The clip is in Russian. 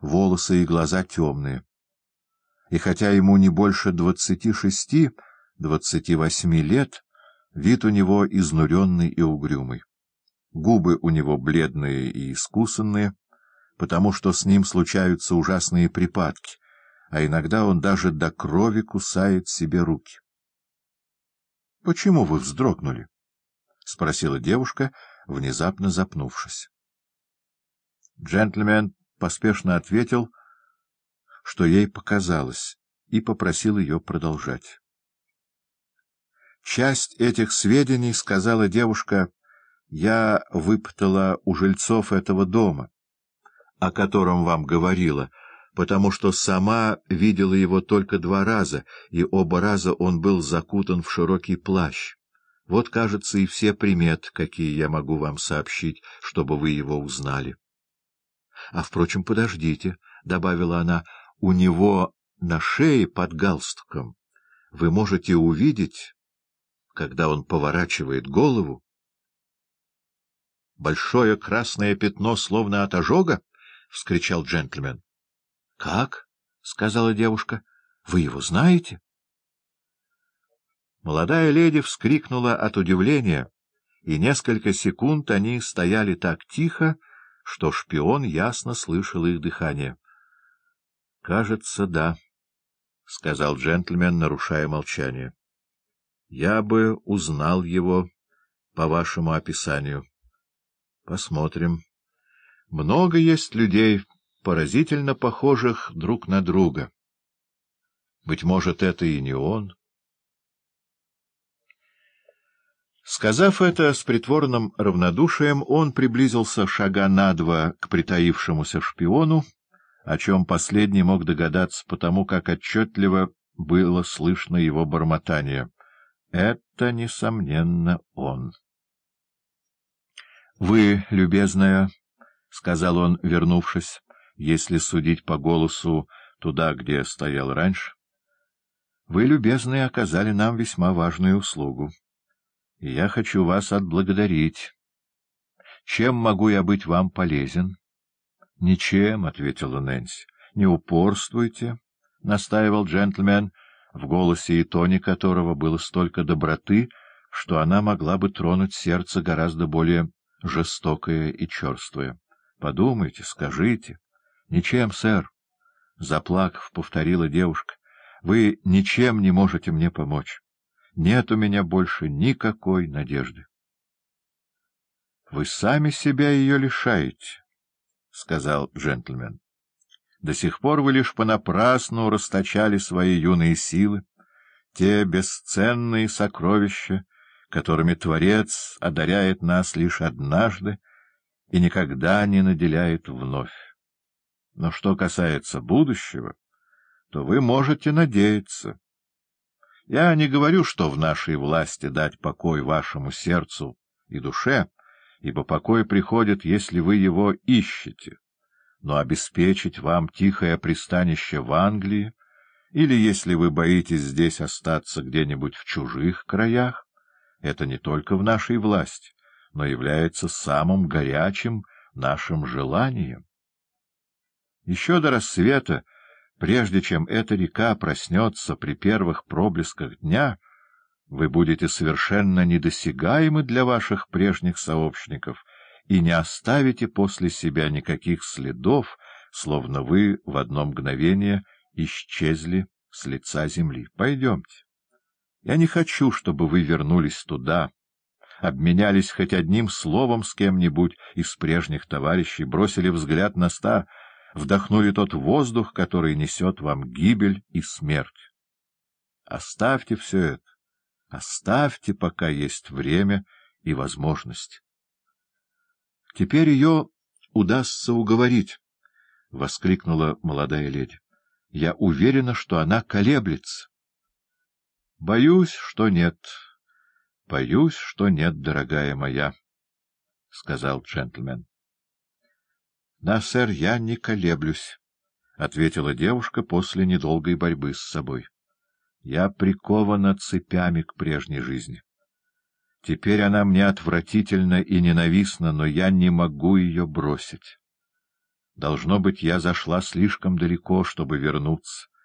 волосы и глаза темные. И хотя ему не больше двадцати шести, двадцати восьми лет, вид у него изнуренный и угрюмый. Губы у него бледные и искусанные, потому что с ним случаются ужасные припадки, а иногда он даже до крови кусает себе руки. — Почему вы вздрогнули? — спросила девушка, внезапно запнувшись. Джентльмен поспешно ответил, что ей показалось, и попросил ее продолжать. Часть этих сведений, — сказала девушка, — я выпытала у жильцов этого дома, о котором вам говорила, потому что сама видела его только два раза, и оба раза он был закутан в широкий плащ. Вот, кажется, и все приметы, какие я могу вам сообщить, чтобы вы его узнали. — А, впрочем, подождите, — добавила она, — у него на шее под галстуком вы можете увидеть, когда он поворачивает голову, большое красное пятно, словно от ожога? — вскричал джентльмен. — Как? — сказала девушка. — Вы его знаете? Молодая леди вскрикнула от удивления, и несколько секунд они стояли так тихо, что шпион ясно слышал их дыхание. — Кажется, да, — сказал джентльмен, нарушая молчание. — Я бы узнал его по вашему описанию. Посмотрим. Много есть людей, поразительно похожих друг на друга. Быть может, это и не он. Сказав это с притворным равнодушием, он приблизился шага на два к притаившемуся шпиону, о чем последний мог догадаться потому, как отчетливо было слышно его бормотание. Это, несомненно, он. — Вы, любезная, — сказал он, вернувшись, — если судить по голосу туда, где стоял раньше, — вы, любезные, оказали нам весьма важную услугу я хочу вас отблагодарить. Чем могу я быть вам полезен? — Ничем, — ответила Нэнси. — Не упорствуйте, — настаивал джентльмен, в голосе и тоне которого было столько доброты, что она могла бы тронуть сердце гораздо более жестокое и черствое. — Подумайте, скажите. — Ничем, сэр, — заплакав, повторила девушка. — Вы ничем не можете мне помочь. Нет у меня больше никакой надежды. — Вы сами себя ее лишаете, — сказал джентльмен. — До сих пор вы лишь понапрасну расточали свои юные силы, те бесценные сокровища, которыми Творец одаряет нас лишь однажды и никогда не наделяет вновь. Но что касается будущего, то вы можете надеяться. Я не говорю, что в нашей власти дать покой вашему сердцу и душе, ибо покой приходит, если вы его ищете, но обеспечить вам тихое пристанище в Англии, или если вы боитесь здесь остаться где-нибудь в чужих краях, это не только в нашей власти, но является самым горячим нашим желанием. Еще до рассвета Прежде чем эта река проснется при первых проблесках дня, вы будете совершенно недосягаемы для ваших прежних сообщников и не оставите после себя никаких следов, словно вы в одно мгновение исчезли с лица земли. Пойдемте. Я не хочу, чтобы вы вернулись туда, обменялись хоть одним словом с кем-нибудь из прежних товарищей, бросили взгляд на ста вдохнули тот воздух, который несет вам гибель и смерть. Оставьте все это, оставьте, пока есть время и возможность. — Теперь ее удастся уговорить, — воскликнула молодая леди. — Я уверена, что она колеблется. — Боюсь, что нет. Боюсь, что нет, дорогая моя, — сказал джентльмен. — Да, сэр, я не колеблюсь, — ответила девушка после недолгой борьбы с собой. — Я прикована цепями к прежней жизни. Теперь она мне отвратительна и ненавистна, но я не могу ее бросить. Должно быть, я зашла слишком далеко, чтобы вернуться.